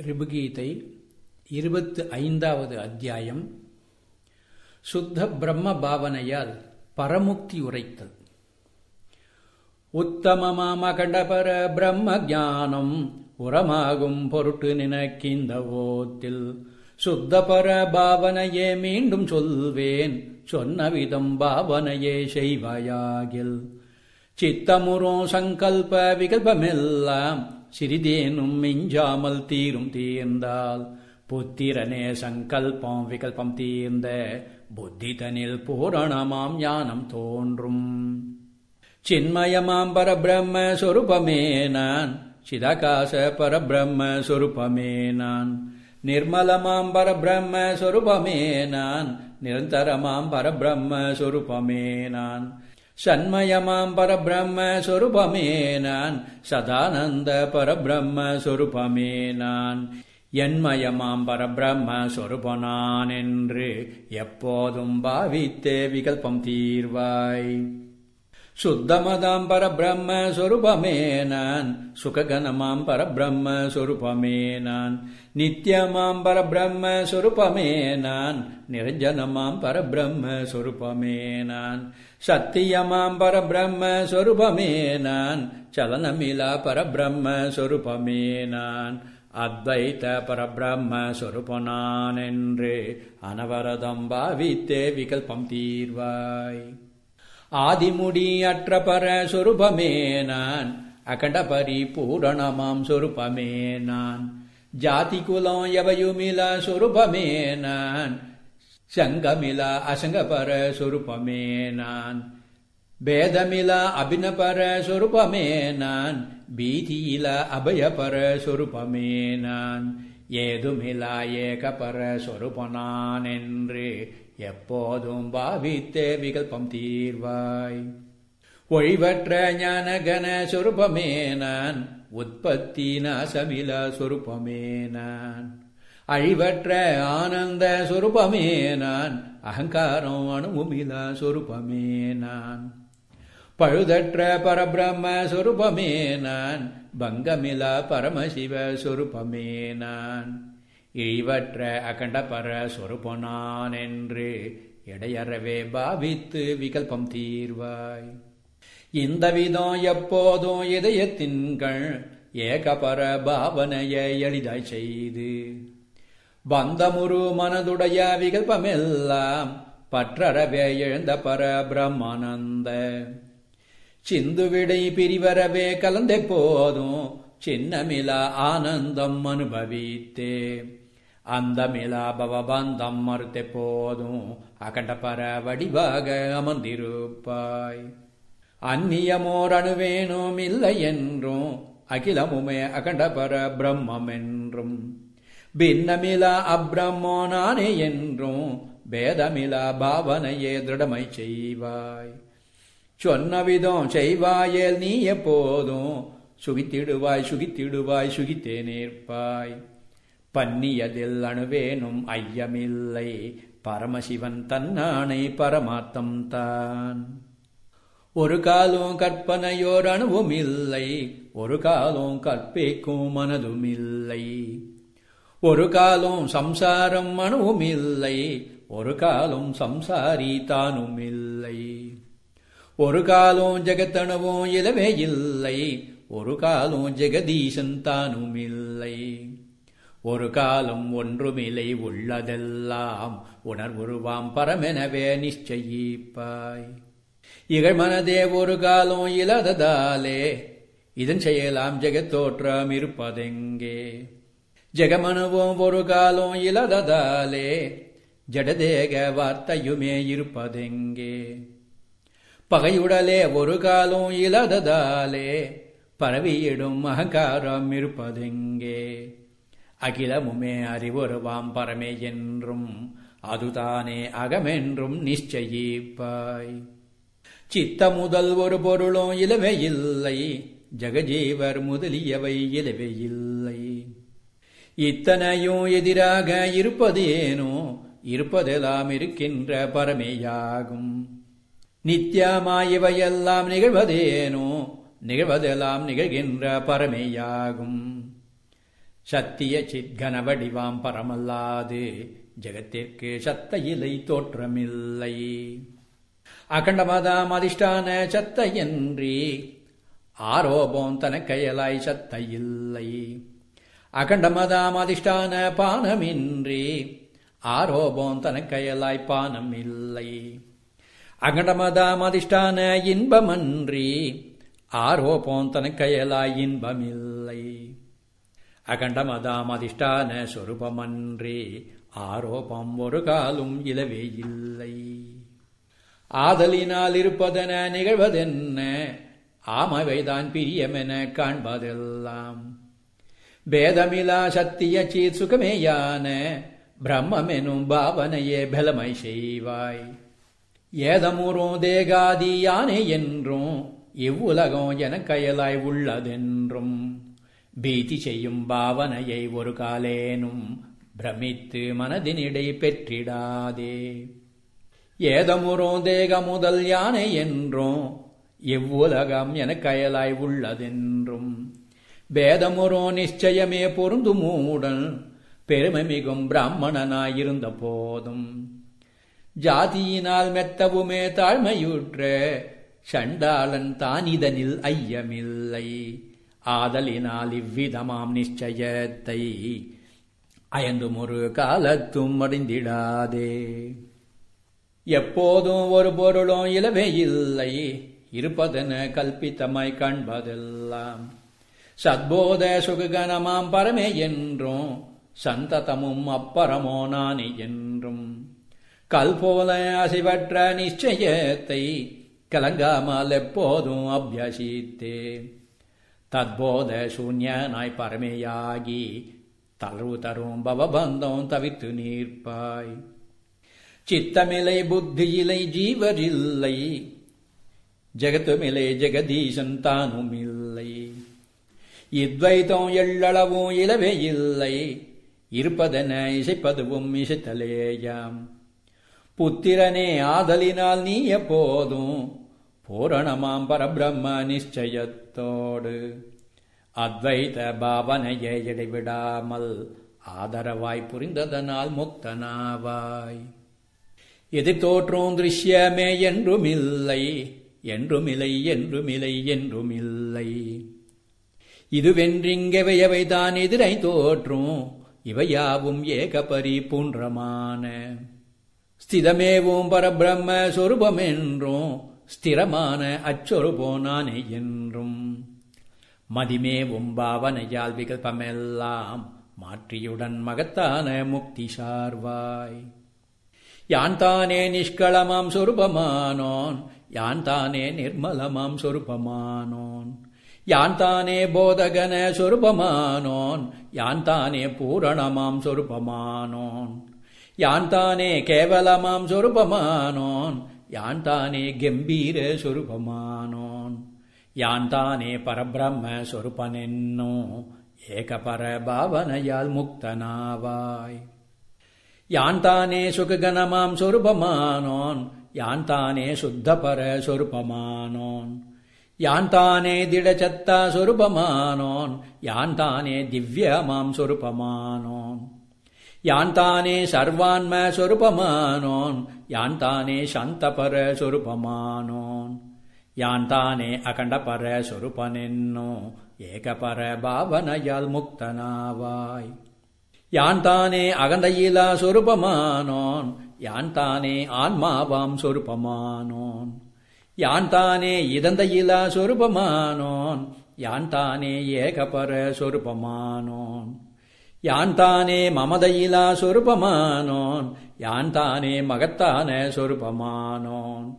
ரிபுகீதை இருபத்து ஐந்தாவது அத்தியாயம். சுத்த பிரம்ம பாவனையால் பரமுக்தி உரைத்தல். உத்தம மாமகண்டபர பிரம்ம ஞானம் உரமாகும் பொருட்டு நினைக்கின்ற ஓத்தில். சுத்தபர பாவனையே மீண்டும் சொல்வேன் சொன்ன விதம் பாவனையே செய்வாயாகில். சித்தமுறும் சங்கல்ப விகல்பமெல்லாம் சிறிதேனும் மிஞ்சாமல் தீரும் தீர்ந்தால் புத்திரனே சங்கல்பம் விகல்பம் தீர்ந்த புத்திதனில் பூரணமாம் ஞானம் தோன்றும். சின்மயமாம் பரபிரம்ம சொருபமே நான் சிதகாச பரபிரம்ம சொருபமே நான் நிர்மலமாம் பரபிரம்ம சொருபமே நான் நிரந்தரமாம் பரபிரம்ம சொருபமே நான் சண்மயமாம் பரபிரம்ம சொருபமே நான் சதானந்த பரபிரம்ம சொருபமே நான். என்மயமாம் பரபிரம்ம சொருபனான் என்று எப்போதும் பாவித்தே விகல்பம் தீர்வாய். சுத்தமதாம் பரபிரம்ம சொருபமே நான் சுககனமாம் பரபிரம்ம சொருபமே நான் நித்தியமாம் பரபிரம்ம சொருபமே நான் நிரஞ்சனமாம் பரபிரம்ம சொருபமே நான் சத்தியமாம் பரபிரம்ம சொருபமே நான் சலனமிலா பரபிரம்ம சொருபமே நான் அத்வைத்த பரபிரம்ம சொருபனான் என்று அனவரதம் பாவித்தே விகல்பம் தீர்வாய் ஆதிமுடி அற்ற பர சொருபமே நான். அகண்ட பரிபூரணமாம் சொருபமே நான். ஜாதி குலம் எவையுமில சொருபமே நான். சங்கமில அசங்க பர சொருபமே நான். பேதமில அபினபர சொருபமே நான். பீதியில அபயபர சொருபமே நான். ஏதுமிலா ஏகபர சொருபனான் என்று எப்போதும் பாவித்தே விகல்பம் தீர்வாய். ஒழிவற்ற ஞானகன சொருபமே நான் உற்பத்தி நாசமில சொருபமே நான். அழிவற்ற ஆனந்த சொருபமே நான் அகங்காரம் அணுவுமில சொருபமே நான். பழுதற்ற பரபிரம்ம சொருபமே நான் பங்கமில பரமசிவ சொருபமே நான். இழிவற்ற அகண்டபர சொருபொனான் என்று எடையறவே பாவித்து விகல்பம் தீர்வாய். இந்த விதம் எப்போதும் இதயத்தின்கள் ஏகபர பாவனையை எளிதாய் செய்து. பந்தமுரு மனதுடைய விகல்பமெல்லாம் பற்றறவே எழுந்த பர பிரம்மானந்த. சிந்துவிடை பிரிவரவே கலந்த போதும் சின்னமிலா ஆனந்தம் அனுபவித்தேன் அந்தமிலா பவபந்தம் மறுத்த போதும். அகண்டபர வடிவாக அமர்ந்திருப்பாய். அந்நியமோர் அணுவேனும் இல்லை என்றும் அகிலமுமே அகண்டபர பிரம்மம் என்றும். பின்னமிலா அப்ரம்மோ நானே என்றும் பேதமிலா பாவனையே திருடமை செய்வாய். சொன்ன விதம் செய்வாயேல் நீ எப்போதும் சுகித்திடுவாய் சுகித்திடுவாய் சுகித்தே நேர்ப்பாய். பன்னியதில் அணுவேனும் ஐயமில்லை. பரமசிவன் தன்னானை பரமாத்தம் தான் ஒரு காலும் கற்பனையோர் அணுவும் இல்லை ஒரு காலும் கற்பிக்கும் மனதும் இல்லை ஒரு காலும் சம்சாரம் அணுவும் இல்லை ஒரு காலும் சம்சாரி தானும் இல்லை ஒரு காலும் ஜெகத்தணுவும் இலவே இல்லை. ஒரு காலும் ஜெகதீசன் தானும் இல்லை ஒரு காலம் ஒன்றுமில்லை உள்ளதெல்லாம் உணர்வுருவாம் பரமெனவே நிச்சயிப்பாய். இகழ் மனதே ஒரு காலம் இல்லாததாலே இதன் செய்யலாம் ஜெகத்தோற்றம் இருப்பதெங்கே. ஜெகமனுவும் ஒரு காலம் இல்லாததாலே ஜடதேக வார்த்தையுமே இருப்பதெங்கே. பகையுடலே ஒரு காலம் இல்லாததாலே பரவியிடும் அகங்காரம் இருப்பதெங்கே. அகிலமுமே அறிவுருவாம் பரமே என்றும் அதுதானே அகமென்றும் நிச்சயிப்பாய். சித்த முதல் ஒரு பொருளும் இலவே இல்லை ஜெகஜீவர் முதலியவை இலவே இல்லை. இத்தனையும் எதிராக இருப்பது ஏனோ இருப்பதெல்லாம் இருக்கின்ற பரமேயாகும். நித்தியமாயவையெல்லாம் நிகழ்வதேனோ நிகழ்வதெல்லாம் நிகழ்கின்ற பரமேயாகும். சத்திய சித்கன வடிவாம் பரமல்லாது. ஜெகத்திற்கு சத்த இலை தோற்றமில்லை. அகண்டமதாம் அதிஷ்டான சத்த என்றி ஆரோபம் தனக்கையலாய் சத்த இல்லை அகண்டமதாம் அதிஷ்டான பானமின்றி. ஆரோபம் தனக்கையலாய் பானம் இல்லை அகண்டமதாம் அதிஷ்டான இன்பமன்றி. ஆரோபம் தனக்கையலாய் இன்பமில்லை. அகண்டமதாம் அதிஷ்டான சொருபமன்றி ஆரோபம் ஒரு காலும் இலவே இல்லை. ஆதலினால் இருப்பதென நிகழ்வதென்ன? ஆமவைதான் பிரியமென காண்பதெல்லாம். பேதமிலா சத்திய சீத் சுகமேயான பிரம்மெனும் பாவனையே பலமை செய்வாய். ஏதமுறும் தேகாதி யானை என்றும் இவ்வுலகம் என கயலாய் உள்ளதென்றும். பீதி செய்யும் பாவனையை ஒரு காலேனும் பிரமித்து மனதினிடை பெற்றிடாதே. ஏதமுறோ தேக முதல் யானை என்றும் எவ்வுலகம் என கயலாய் உள்ளதென்றும். பேதமுறோ நிச்சயமே பொருந்து மூடன் பெருமை மிகும் பிராமணனாயிருந்த போதும். ஜாதியினால் மெத்தவுமே தாழ்மையுற்ற சண்டாளன் தானிதனில் ஐயமில்லை. ஆதலினால் இவ்விதமாம் நிச்சயத்தை அயந்தும் ஒரு காலத்தும் அடைந்திடாதே. எப்போதும் ஒரு பொருளும் இலவே இல்லை. இருப்பதென கல்பித்தமாய் காண்பதெல்லாம். சத்போத சுககனமாம் பரமே என்றும் சந்ததமும் அப்பரமோ நானி என்றும். கல்போல அசைவற்ற நிச்சயத்தை கலங்காமல் எப்போதும் அபியசித்தேன். தத்போத சூன்யனாய் பரமேயாகி தளர்வு தரும் பவபந்தம் தவித்து நீர்ப்பாய். சித்தமிலை புத்தியிலை ஜீவரில்லை ஜெகத்துமிலை ஜெகதீசன் தானும் இல்லை இத்வைத்தம் எள்ளளவும் இலவே இல்லை இருப்பதென இசைப்பதுவும் இசைத்தலேயாம். புத்திரனே ஆதலினால் நீ எப்போதும் பூரணமாம் பரபிரம்ம நிச்சயத் நிச்சயத்தோடு அத்வைத பாவனையை இடைவிடாமல் ஆதரவாய் புரிந்ததனால் முக்தனாவாய். எது தோற்றும் திருஷ்யமே என்றுமில்லை என்றுமில்லை என்றுமில்லை என்றுமில்லை. இதுவென்றிங்கவையவைதான் எதிரை தோற்றும் இவையாவும் ஏகபரி பூன்றமான. ஸ்திதமேவும் பரபிரம்ம சொரூபமென்றும் ஸ்திரமான அச்சொருபோ நானே என்றும். மதிமே உம்பாவனையால் விகல்பமெல்லாம் மாற்றியுடன் மகத்தான முக்தி சார்வாய். யான் தானே நிஷ்களமாம் சொருபமானோன் யான் தானே நிர்மலமாம் சொருபமானோன். யான் தானே போதகன சொருபமானோன் யான் தானே பூரணமாம் சொருபமானோன். யான் தானே கேவலமாம் சொருபமானோன் யான் தானே கம்பீர சொரூபமானோன்? யான் தானே பரபிரம்ம சொருபனென்னோ ஏகபர பாவனையால் முக்தனாவாய். யான் தானே சுககணமாம் சொருபமானோன்? யான் தானே சுத்தபர சொருபமானோன்? யான் தானே திடச்சத்தா சொருபமானோன்? யான் தானே திவ்யமாம் சொருபமானோன்? யான் தானே சர்வான்ம சொருபமானோன்? யான் தானே சாந்தபர சொருபமானோன்? யான் தானே அகண்டபர சொருபனென்னோ? ஏகபர பாவனையால் முக்தனாவாய். யான் தானே அகண்டையிலா சொருபமானோன்? யான் தானே ஆன்மாவாம் சொருபமானோன்? யான் தானே இதந்தையிலா சொருபமானோன்? யான் தானே ஏகபர சொருபமானோன்? யான் தானே மமதையிலா சொருபமானோன்? யான் தானே மகத்தான சொருபமானோன்?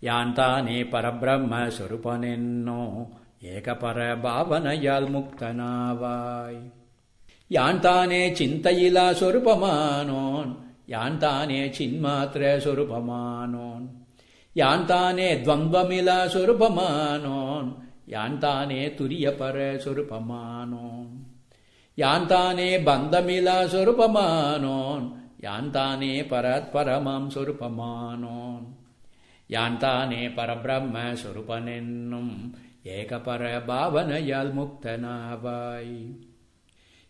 யான் தானே பரபிரம்ம சொருபனென்னோ? ஏகபர பாவனையால் முக்தனாவாய். யான் தானே சிந்தையிலா சொருபமானோன்? யான் தானே சின்மாத்திர சொருபமானோன்? யான் தானே துவந்தமிலா சொருபமானோன்? யான் தானே துரியபர சொருபமானோன்? யான் தானே பந்தமிலா சொருபமானோன்? யான் தானே பரத்பரமாம் சொருபமானோன்? யான் தானே பரபிரம்ம சொருபனென்னும் ஏகபர பாவனையால் முக்தனாவாய்.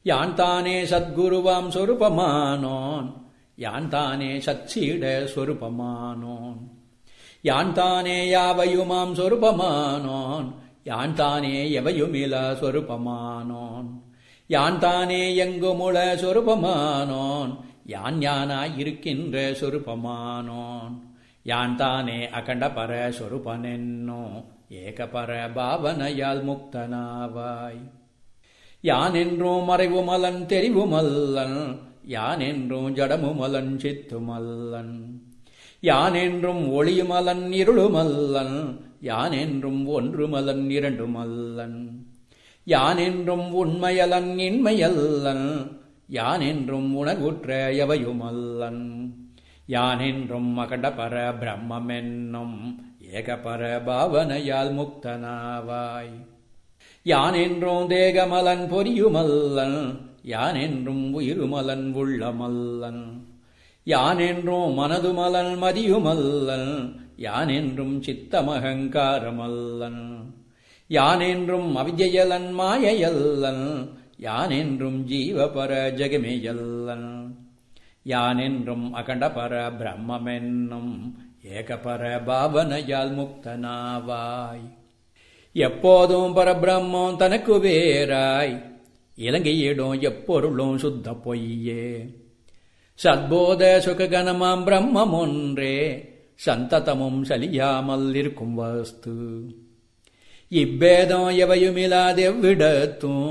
யான் தானே சத்குருவாம் சொருபமானோன்? யான் தானே சச்சீட சொருபமானோன்? யான் தானே யாவையுமாம் சொருபமானோன்? யான் தானே எவையுமிலா சொருபமானோன்? யான் தானே எங்குமுள சொருபமானோன்? யான் யானாய் இருக்கின்ற சொருபமானோன்? யான் தானே அகண்ட பர சொருபனென்னோ? ஏகபர பாவனையால் முக்தனாவாய். யான் என்றும் மறைவுமலன் தெரிவுமல்லன்? யான் என்றும் ஜடமுமலன் சித்துமல்லன்? யான் என்றும் ஒளியுமலன் இருளுமல்லன்? யான் என்றும் ஒன்றுமலன் இரண்டுமல்லன்? யான் என்றும் உண்மையலன் இன்மையல்லன் யான் என்றும் உணர்வுற்ற எவையுமல்லன். யான் என்றும் அகண்டபர பிரம்மென்னும் ஏகபர பாவனையால் முக்தனாவாய். யான் என்றும் தேகமலன் பொரியுமல்லன் யான் என்றும் உயிருமலன் உள்ளமல்லன். யான் என்றும் மனதுமலன் மதியுமல்லன் யான் என்றும் சித்தமகங்காரமல்லன். யானென்றும் அவிஜயலன் மாயையல்லன் யானென்றும் ஜீவபர ஜெகமேயல்லன். யானென்றும் அகண்டபர பிரம்மென்னும் ஏகபர பாவனையால் முக்தனாவாய். எப்போதும் பரபிரம்மம் தனக்கு வேறாய் இலங்கையிடும் எப்பொருளும் சுத்த பொய்யே. சத்போத சுககணமாம் பிரம்மம் ஒன்றே சந்ததமும் சலியாமல் இருக்கும் வஸ்து. இப்பேதம் எவையுமில்லாதெவ்விடத்தும்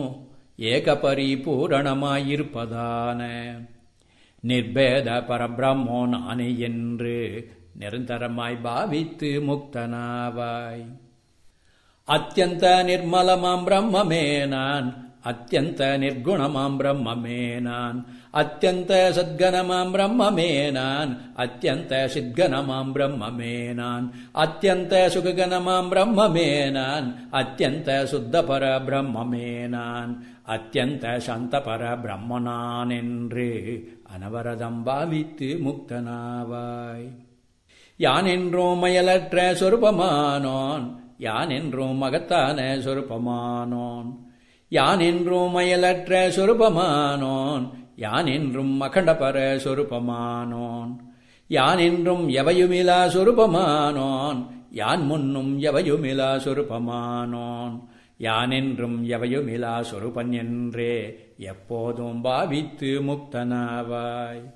ஏக பரிபூரணமாயிருப்பதான நிர்பேத பரபிரம்மோ நானே என்று நிரந்தரமாய் பாவித்து முக்தனாவாய் அத்தியந்த நிர்மலமாம் பிரம்மமே நான் அத்தியந்த நிர்குணமாம் பிரம்மமே நான் அத்தியந்த சத்கனமாம் பிரம்மமே நான். அத்தியந்த சித்கனமாம் பிரம்மமே நான். அத்தியந்த சுககனமாம் பிரம்மமே நான். அத்தியந்த சுத்தபர பிரம்மமே நான். அத்தியந்த சந்தபர பிரம்ம நான் என்று அனவரதம் பாவித்து முக்தனாவாய். யான் என்றும் மயலற்ற சொருபமானோன். யான் என்றும் மகத்தான சொருபமானோன். யான் என்றும் மயலற்ற சொருபமானோன். யான் என்றும் அகண்டபர சொருபமானோன். யான் என்றும் எவையுமிலா சொருபமானோன். யான் முன்னும் எவையுமிலா சொருபமானோன். யான் என்றும் எவையுமிலா சொருபன் என்றே எப்போதும் பாவித்து முக்தனாவாய்.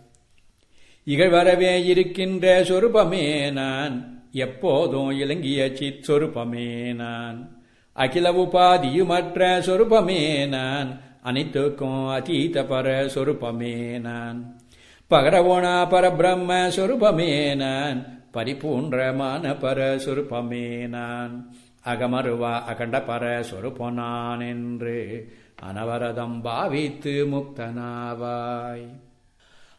இகழ்வரவே இருக்கின்ற சொருபமே நான். எப்போதும் இலங்கிய சித் சொருபமே நான். அகில உபாதியுமற்ற சொருபமே நான். அனைத்துக்கும் அதீத பர சொருபமே நான். பகரவோனா பரபிரம்ம சொருபமே நான். பரிபூன்றமான பர சொருபமே நான். அகமருவா அகண்ட பர சொருபனான் என்று அனவரதம் பாவித்து முக்தனாவாய்.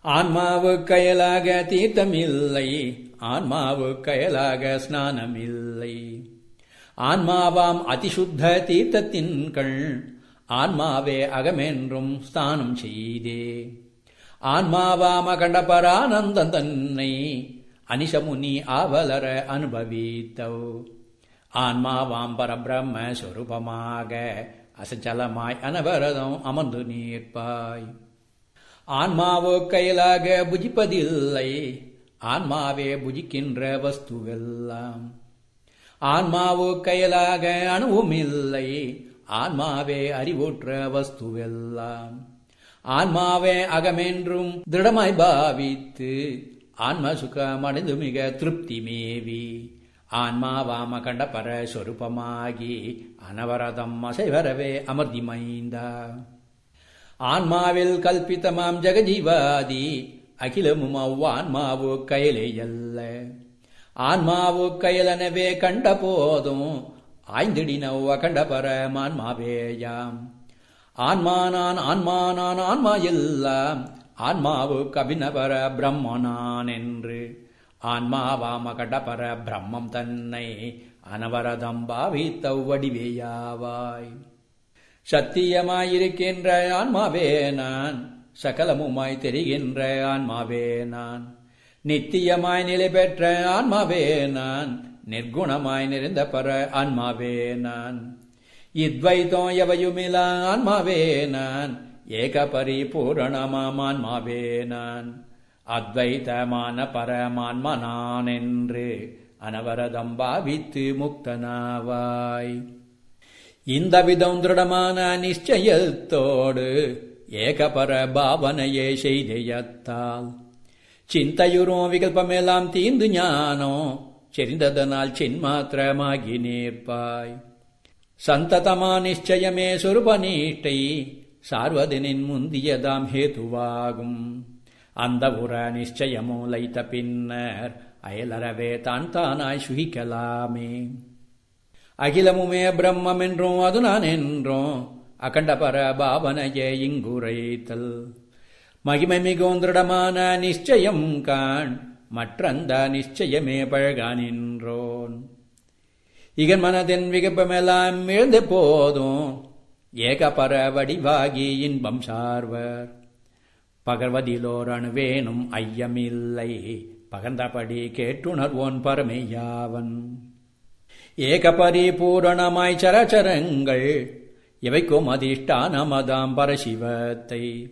ஆன்மாவு கயலாக தீர்த்தமில்லை. ஆன்மாவு கயலாக ஸ்நானமில்லை. ஆன்மாவாம் அதிசுத்த தீர்த்தத்தின் கண் ஆன்மாவே அகமென்றும் ஸ்தானம் செய்தே. ஆன்மாவாம அகண்டபரானந்தம் தன்னை அனிஷமுனி ஆவலர அனுபவித்தவ் ஆன்மாவாம் பரபிரம்ம சொரூபமாக அசச்சலமாய் அனவரதம் அமர்ந்து நீர்ப்பாய் ஆன்மாவோ கையிலாக புஜிப்பதில்லை ஆன்மாவே புஜிக்கின்ற வஸ்துவெல்லாம். ஆன்மாவோ கையிலாக அணுவும் இல்லை ஆன்மாவே அறிவுற்ற வஸ்துவெல்லாம். ஆன்மாவே அகமென்றும் திருடமாய் பாவித்து ஆன்ம சுகமடைந்து மிக திருப்தி மேவி. ஆன்மாவாம கண்ட பர சொரூபமாகி அனவரதம் அசைவரவே அமர்திமைந்தா. ஆன்மாவில் கல்பித்தமாம் ஜெகஜீவாதி அகிலமும் அவ்வான்மாவு கயலே அல்ல ஆன்மாவு கயலனவே கண்ட போதும் ஆய்ந்திடினவ் அகண்ட பரமான்மாவேயாம் ஆன்மானான் ஆன்மானான் ஆன்மா எல்லாம். ஆன்மாவு கபினபர பிரம்மனான் என்று ஆன்மாவாம கடபர பிரம்மம் தன்னை அனவரதம் பாவித்தவ் வடிவேயாவாய். சத்தியமாயிருக்கின்ற ஆன்மாவே நான். சகலமுமாய் தெரிகின்ற ஆன்மாவே நான். நித்தியமாய் நிலை பெற்ற ஆன்மாவே நான். நிர்குணமாய் நிறைந்த பர ஆன்மாவே நான். இத்வைத்தம் எவையுமிலா ஆன்மாவே நான். ஏக பரிபூரணமாம் ஆன்மாவே நான். அத்வைதமான பரமான்மா நான் என்று அனவரதம் பாவித்து முக்தனாவாய். இந்த விதம் திருடமான நிச்சயத்தோடு ஏகபர பாவனையே செய்தியத்தால் சிந்தையுறும் விகல்பமெல்லாம் தீந்து ஞானோ செறிந்ததனால் சின்மாத்திரமாகி நேர்ப்பாய். சந்ததமா நிச்சயமே சுரூபநீட்டை சார்வதனின் முந்தியதாம் ஹேதுவாகும். அந்த உர நிச்சயமோ லைத்த பின்னர் அயலறவே தான் தானாய் சுகிக்கலாமே. அகிலமுமே பிரம்மம் என்றும் அது நான் என்றும் அகண்ட பர பாவனையே இங்குரைத்தல். மகிமை மிகவும் திருடமான நிச்சயம் காண் மற்றந்த நிச்சயமே பழகானின்றோன். இகன் மனதின் விகப்பமெல்லாம் எழுந்த போதும். ஏகபர வடிவாகி இன்பம் சார்வர். பகர்வதிலோர் அணுவேனும் ஐயமில்லை. பகர்ந்தபடி கேட்டுணர்வோன் பரமையாவன். ஏகபரிபூரணமாய் சரச்சரங்கள் இவைக்கும் அதிஷ்டானமதாம் பரசிவத்தை.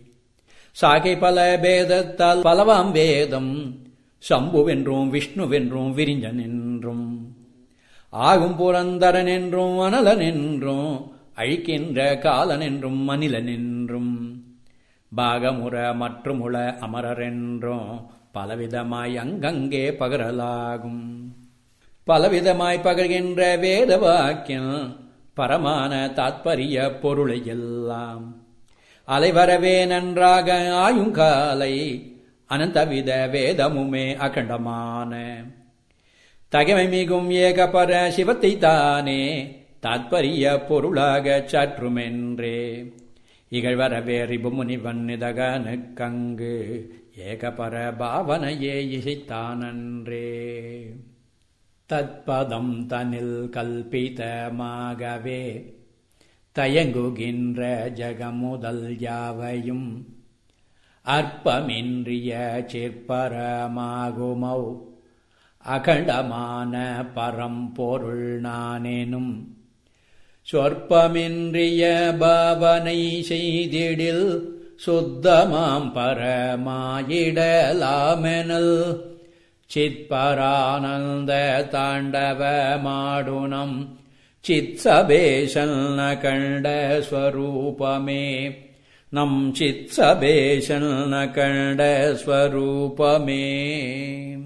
சாகை பல பேதத்தால் பலவாம் வேதம். சம்புவென்றும் விஷ்ணுவென்றும் விரிஞ்சன் என்றும் ஆகும் புரந்தரன் என்றும் அனலன் என்றும் அழிக்கின்ற காலன் என்றும் மனிலன் என்றும் பாகமுற மற்றுமுள அமரர் என்றும் பலவிதமாய் அங்கங்கே பகரலாகும். பலவிதமாய் பகர்கின்ற வேத வாக்கியம் பரமான தாத்பரிய பொருளை எல்லாம் அலைவரவே நன்றாக ஆயுங்காலை அனந்தவித வேதமுமே அகண்டமான. தகைமை மிகும் ஏகபர சிவத்தை தானே தாத்பரிய பொருளாக சாற்றுமென்றே. இகழ்வரவே ரிபுமுனிவன் நிதகனுக்கங்கு ஏகபர பாவனையே இசைத்தானன்றே. தத்பதம் தனில் கல்பிதமாகவே தயங்குகின்ற ஜகமுதல் யாவையும் அற்பமின்றிய சிற்பரமாகுமௌ அகண்டமான பரம்பொருள் நானெனும். சொற்பமின்றிய பாவனை செய்திடில் சுத்தமாம் பரமாயிடலாமெனல். சித்பரானந்த தாண்டவமாடுனம் சித்சபேஷல்ன நகண்ட ஸ்வரூபமே. नं न चित्सभेषरूपमे